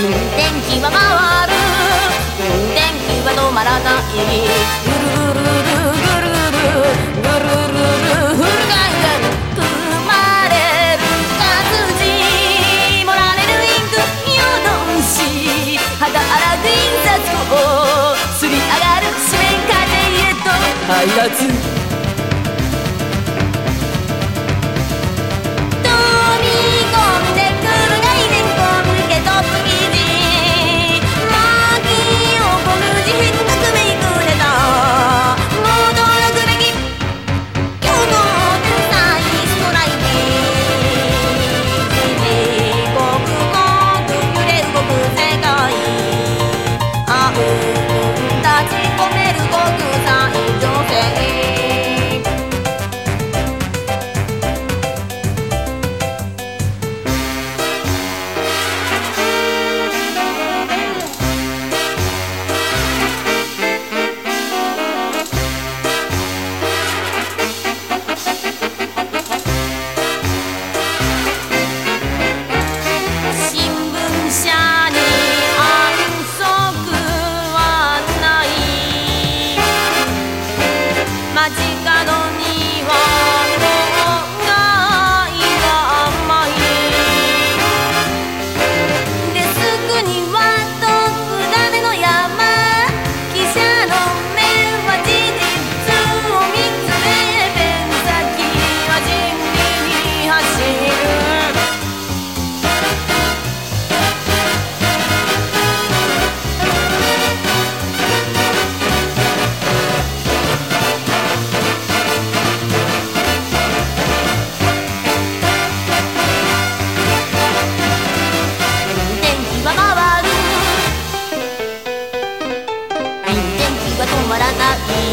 気は回る。電気は止まらないぐるぐるぐるぐるぐるぐるぐるガンガン組まれる活字盛られるインクよどんし肌荒く印刷をすり上がる紙面風へと配達垃圾。got me.